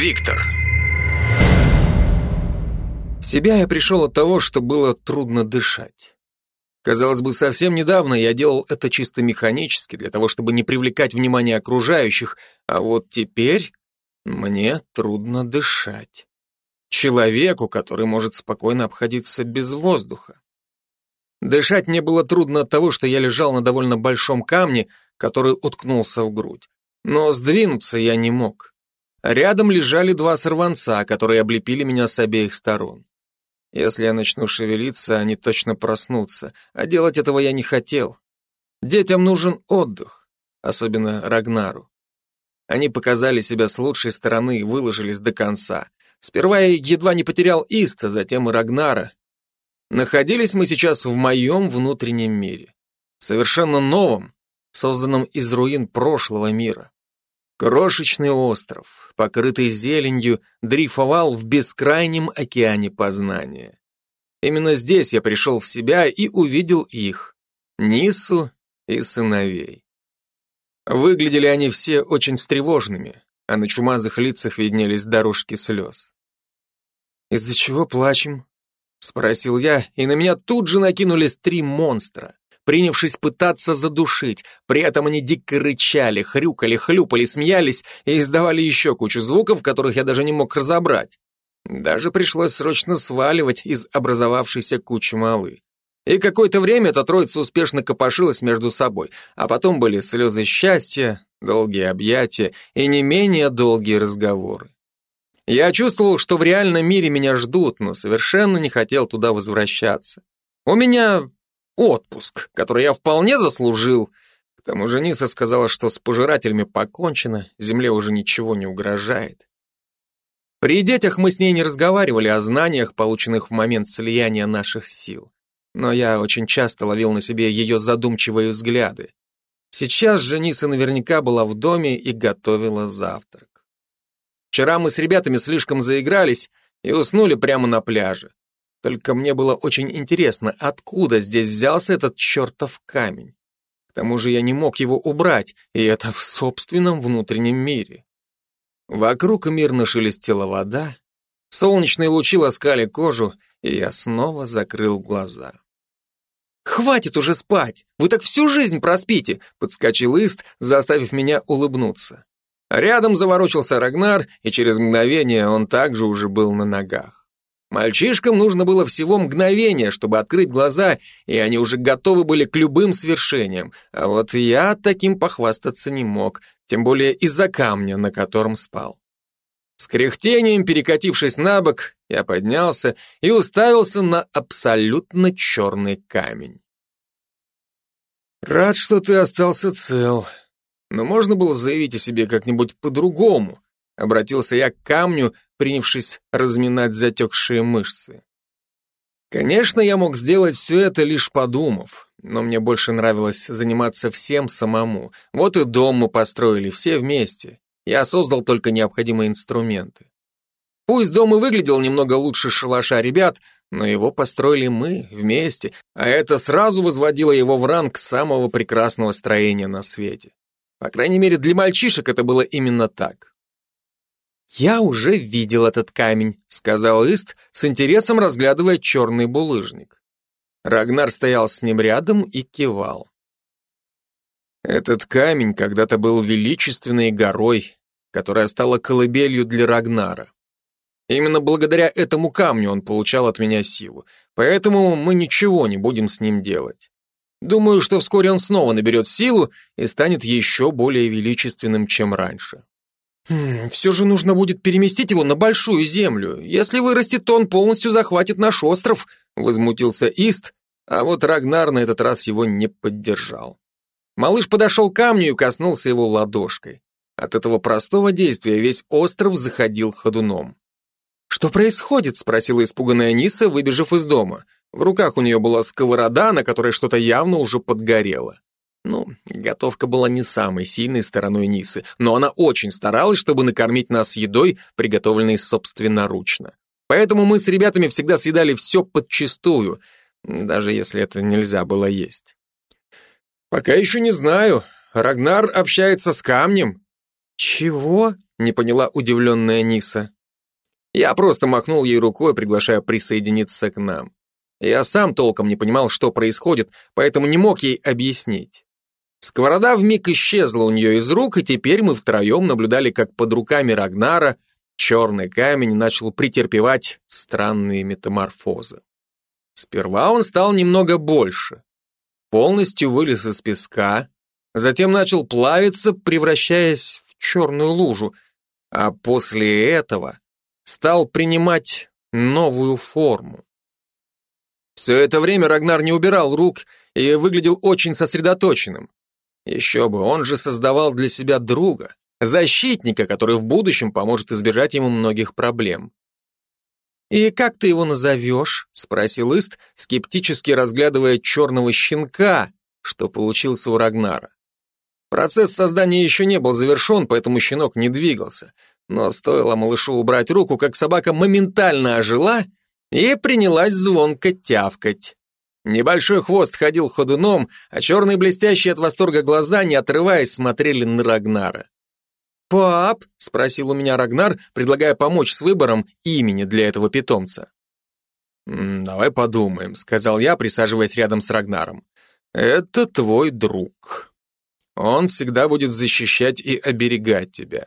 Виктор. В себя я пришел от того, что было трудно дышать. Казалось бы, совсем недавно я делал это чисто механически, для того, чтобы не привлекать внимание окружающих, а вот теперь мне трудно дышать. Человеку, который может спокойно обходиться без воздуха. Дышать мне было трудно от того, что я лежал на довольно большом камне, который уткнулся в грудь. Но сдвинуться я не мог. Рядом лежали два сорванца, которые облепили меня с обеих сторон. Если я начну шевелиться, они точно проснутся, а делать этого я не хотел. Детям нужен отдых, особенно Рагнару. Они показали себя с лучшей стороны и выложились до конца. Сперва я едва не потерял Иста, затем и Рагнара. Находились мы сейчас в моем внутреннем мире. Совершенно новом, созданном из руин прошлого мира. Крошечный остров, покрытый зеленью, дрейфовал в бескрайнем океане познания. Именно здесь я пришел в себя и увидел их, Нису и сыновей. Выглядели они все очень встревоженными, а на чумазых лицах виднелись дорожки слез. «Из-за чего плачем?» — спросил я, и на меня тут же накинулись три монстра принявшись пытаться задушить. При этом они дико рычали, хрюкали, хлюпали, смеялись и издавали еще кучу звуков, которых я даже не мог разобрать. Даже пришлось срочно сваливать из образовавшейся кучи малы. И какое-то время эта троица успешно копошилась между собой, а потом были слезы счастья, долгие объятия и не менее долгие разговоры. Я чувствовал, что в реальном мире меня ждут, но совершенно не хотел туда возвращаться. У меня отпуск, который я вполне заслужил. К тому же Ниса сказала, что с пожирателями покончено, земле уже ничего не угрожает. При детях мы с ней не разговаривали о знаниях, полученных в момент слияния наших сил. Но я очень часто ловил на себе ее задумчивые взгляды. Сейчас же Ниса наверняка была в доме и готовила завтрак. Вчера мы с ребятами слишком заигрались и уснули прямо на пляже. Только мне было очень интересно, откуда здесь взялся этот чертов камень. К тому же я не мог его убрать, и это в собственном внутреннем мире. Вокруг мирно шелестела вода, солнечные лучи ласкали кожу, и я снова закрыл глаза. «Хватит уже спать! Вы так всю жизнь проспите!» подскочил Ист, заставив меня улыбнуться. Рядом заворочился Рагнар, и через мгновение он также уже был на ногах. Мальчишкам нужно было всего мгновение, чтобы открыть глаза, и они уже готовы были к любым свершениям. А вот я таким похвастаться не мог, тем более из-за камня, на котором спал. С кряхтением, перекатившись на бок, я поднялся и уставился на абсолютно черный камень. «Рад, что ты остался цел. Но можно было заявить о себе как-нибудь по-другому», Обратился я к камню, принявшись разминать затекшие мышцы. Конечно, я мог сделать все это, лишь подумав, но мне больше нравилось заниматься всем самому. Вот и дом мы построили все вместе. Я создал только необходимые инструменты. Пусть дом и выглядел немного лучше шалаша ребят, но его построили мы вместе, а это сразу возводило его в ранг самого прекрасного строения на свете. По крайней мере, для мальчишек это было именно так. «Я уже видел этот камень», — сказал Ист, с интересом разглядывая черный булыжник. Рагнар стоял с ним рядом и кивал. Этот камень когда-то был величественной горой, которая стала колыбелью для Рагнара. Именно благодаря этому камню он получал от меня силу, поэтому мы ничего не будем с ним делать. Думаю, что вскоре он снова наберет силу и станет еще более величественным, чем раньше. «Все же нужно будет переместить его на большую землю. Если вырастет, то он полностью захватит наш остров», — возмутился Ист, а вот Рагнар на этот раз его не поддержал. Малыш подошел к камню и коснулся его ладошкой. От этого простого действия весь остров заходил ходуном. «Что происходит?» — спросила испуганная Ниса, выбежав из дома. В руках у нее была сковорода, на которой что-то явно уже подгорело. Ну, готовка была не самой сильной стороной Нисы, но она очень старалась, чтобы накормить нас едой, приготовленной собственноручно. Поэтому мы с ребятами всегда съедали все подчистую, даже если это нельзя было есть. Пока еще не знаю. Рагнар общается с камнем. «Чего?» — не поняла удивленная Ниса. Я просто махнул ей рукой, приглашая присоединиться к нам. Я сам толком не понимал, что происходит, поэтому не мог ей объяснить. Сковорода вмиг исчезла у нее из рук, и теперь мы втроем наблюдали, как под руками Рагнара черный камень начал претерпевать странные метаморфозы. Сперва он стал немного больше, полностью вылез из песка, затем начал плавиться, превращаясь в черную лужу, а после этого стал принимать новую форму. Все это время Рагнар не убирал рук и выглядел очень сосредоточенным. Еще бы, он же создавал для себя друга, защитника, который в будущем поможет избежать ему многих проблем. «И как ты его назовешь?» — спросил Ист, скептически разглядывая черного щенка, что получился у Рагнара. Процесс создания еще не был завершен, поэтому щенок не двигался. Но стоило малышу убрать руку, как собака моментально ожила и принялась звонко тявкать. Небольшой хвост ходил ходуном, а черные блестящие от восторга глаза, не отрываясь, смотрели на Рагнара. «Пап?» — спросил у меня Рагнар, предлагая помочь с выбором имени для этого питомца. «Давай подумаем», — сказал я, присаживаясь рядом с Рагнаром. «Это твой друг. Он всегда будет защищать и оберегать тебя.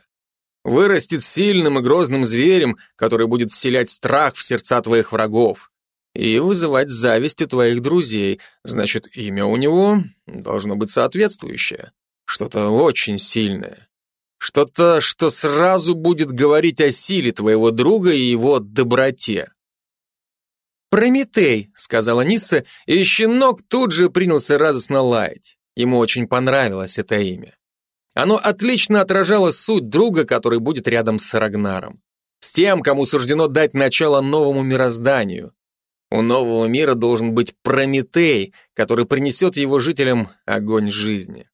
Вырастет сильным и грозным зверем, который будет вселять страх в сердца твоих врагов и вызывать зависть у твоих друзей. Значит, имя у него должно быть соответствующее. Что-то очень сильное. Что-то, что сразу будет говорить о силе твоего друга и его доброте. «Прометей», — сказала Нисса, и щенок тут же принялся радостно лаять. Ему очень понравилось это имя. Оно отлично отражало суть друга, который будет рядом с Рагнаром. С тем, кому суждено дать начало новому мирозданию. У нового мира должен быть Прометей, который принесет его жителям огонь жизни.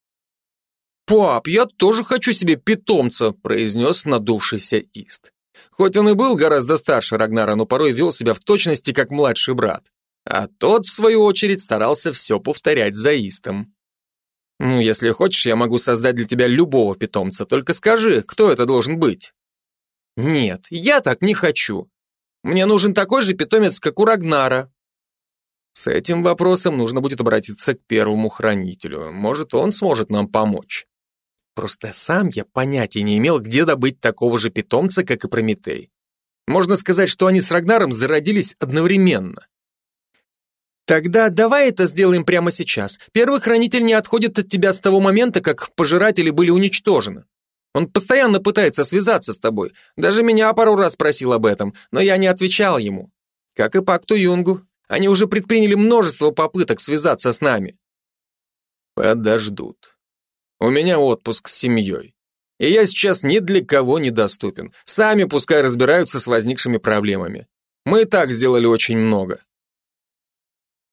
«Пап, я тоже хочу себе питомца», произнес надувшийся Ист. Хоть он и был гораздо старше Рагнара, но порой вел себя в точности как младший брат. А тот, в свою очередь, старался все повторять за Истом. Ну, если хочешь, я могу создать для тебя любого питомца, только скажи, кто это должен быть. Нет, я так не хочу. Мне нужен такой же питомец, как у Рагнара. С этим вопросом нужно будет обратиться к первому хранителю. Может, он сможет нам помочь. Просто сам я понятия не имел, где добыть такого же питомца, как и Прометей. Можно сказать, что они с Рагнаром зародились одновременно. Тогда давай это сделаем прямо сейчас. Первый хранитель не отходит от тебя с того момента, как пожиратели были уничтожены. Он постоянно пытается связаться с тобой. Даже меня пару раз просил об этом, но я не отвечал ему. Как и Пакту Юнгу. Они уже предприняли множество попыток связаться с нами. Подождут. У меня отпуск с семьей. И я сейчас ни для кого не доступен. Сами пускай разбираются с возникшими проблемами. Мы и так сделали очень много.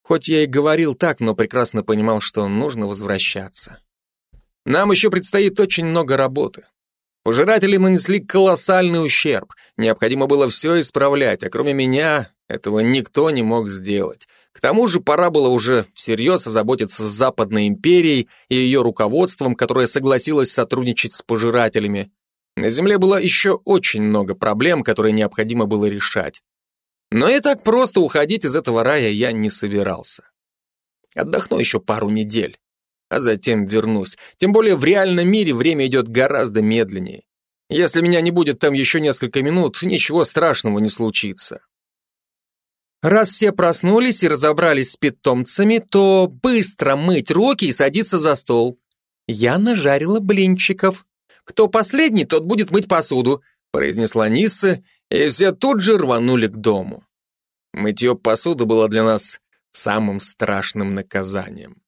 Хоть я и говорил так, но прекрасно понимал, что нужно возвращаться. Нам еще предстоит очень много работы. Пожиратели нанесли колоссальный ущерб. Необходимо было все исправлять, а кроме меня этого никто не мог сделать. К тому же пора было уже всерьез озаботиться с Западной империей и ее руководством, которое согласилось сотрудничать с пожирателями. На Земле было еще очень много проблем, которые необходимо было решать. Но и так просто уходить из этого рая я не собирался. Отдохну еще пару недель, а затем вернусь. Тем более в реальном мире время идет гораздо медленнее. Если меня не будет там еще несколько минут, ничего страшного не случится. Раз все проснулись и разобрались с питомцами, то быстро мыть руки и садиться за стол. Я нажарила блинчиков. Кто последний, тот будет мыть посуду, произнесла Нисса и все тут же рванули к дому. Мытье посуды было для нас самым страшным наказанием.